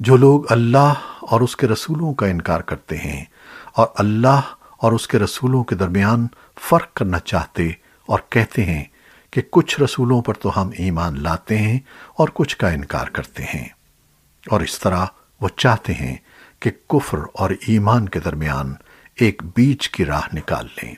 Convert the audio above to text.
جو لوگ اللہ اور اس کے رسولوں کا انکار کرتے ہیں اور اللہ اور اس کے رسولوں کے درمیان فرق کرنا چاہتے اور کہتے ہیں کہ کچھ رسولوں پر تو ہم ایمان لاتے ہیں اور کچھ کا انکار کرتے ہیں۔ اور اس طرح وہ چاہتے ہیں کہ کفر اور ایمان کے درمیان ایک بیچ کی راہ نکال لیں۔